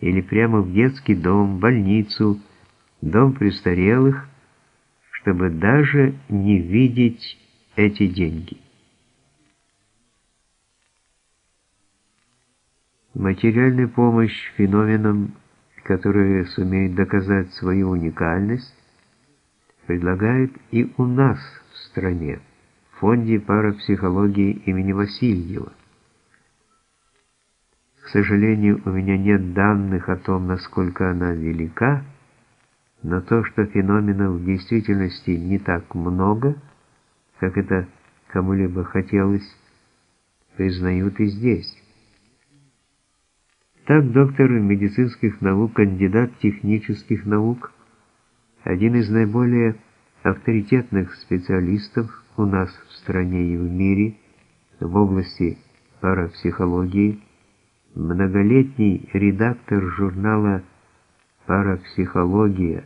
или прямо в детский дом, больницу, дом престарелых, чтобы даже не видеть эти деньги. Материальная помощь феноменам, которые сумеют доказать свою уникальность, предлагают и у нас в стране, в фонде парапсихологии имени Васильева. К сожалению, у меня нет данных о том, насколько она велика, но то, что феноменов в действительности не так много, как это кому-либо хотелось, признают и здесь. Так доктор медицинских наук, кандидат технических наук, один из наиболее авторитетных специалистов у нас в стране и в мире в области парапсихологии, многолетний редактор журнала «Парапсихология»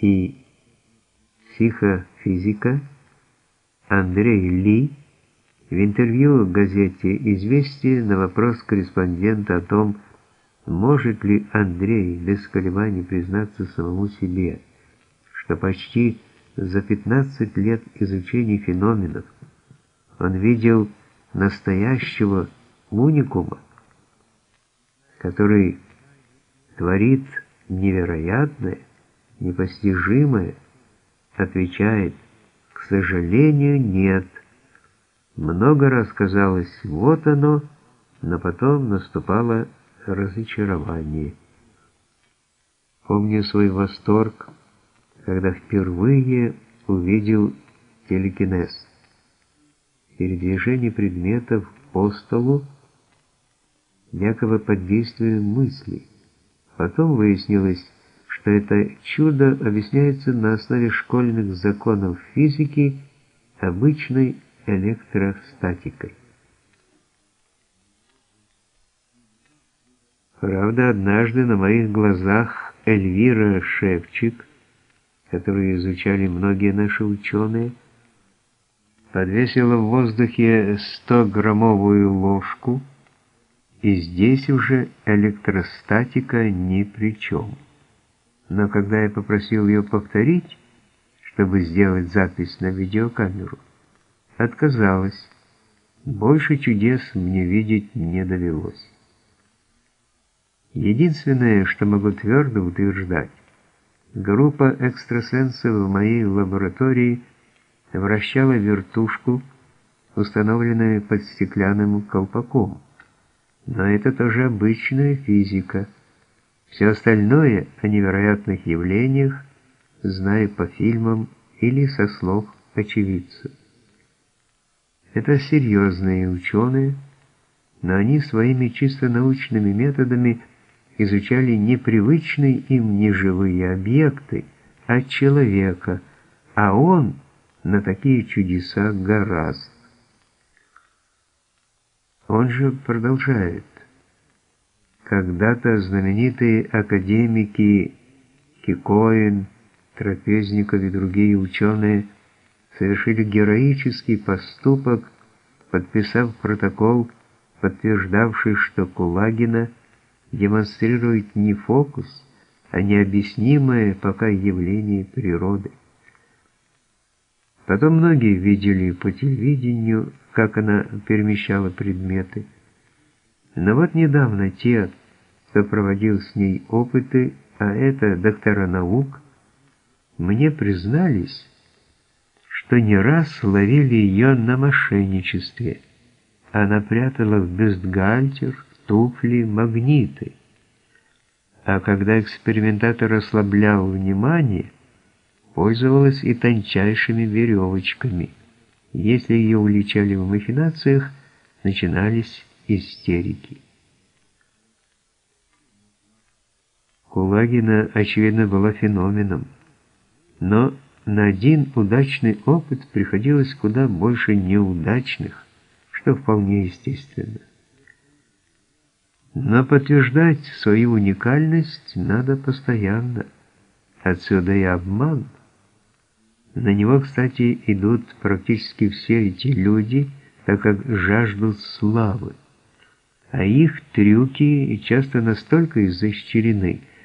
и «Психофизика» Андрей Ли в интервью газете «Известия» на вопрос корреспондента о том, может ли Андрей без колебаний признаться самому себе, что почти за 15 лет изучения феноменов он видел настоящего уникума, который творит невероятное, непостижимое, отвечает «К сожалению, нет». Много раз казалось, вот оно, но потом наступало разочарование. Помню свой восторг, когда впервые увидел телекинез. Передвижение предметов по столу, якобы под действием мыслей. Потом выяснилось, что это чудо объясняется на основе школьных законов физики обычной электростатикой. Правда, однажды на моих глазах Эльвира Шевчик, которую изучали многие наши ученые, подвесила в воздухе 100-граммовую ложку, и здесь уже электростатика ни при чем. Но когда я попросил ее повторить, чтобы сделать запись на видеокамеру, отказалась. Больше чудес мне видеть не довелось. Единственное, что могу твердо утверждать, группа экстрасенсов в моей лаборатории вращала вертушку, установленную под стеклянным колпаком. Но это тоже обычная физика. Все остальное о невероятных явлениях знаю по фильмам или со слов очевидцев. Это серьезные ученые, но они своими чисто научными методами изучали непривычные им неживые объекты, а человека, а он на такие чудеса гораст. Он же продолжает. Когда-то знаменитые академики Кикоин, Трапезников и другие ученые – совершили героический поступок, подписав протокол, подтверждавший, что Кулагина демонстрирует не фокус, а необъяснимое пока явление природы. Потом многие видели по телевидению, как она перемещала предметы. Но вот недавно те, кто проводил с ней опыты, а это доктора наук, мне признались, что не раз ловили ее на мошенничестве. Она прятала в бюстгальтер, туфли, магниты. А когда экспериментатор ослаблял внимание, пользовалась и тончайшими веревочками. Если ее уличали в махинациях, начинались истерики. Кулагина, очевидно, была феноменом, но на один удачный опыт приходилось куда больше неудачных, что вполне естественно. Но подтверждать свою уникальность надо постоянно. Отсюда и обман. На него, кстати, идут практически все эти люди, так как жаждут славы. а их трюки часто настолько изощрены,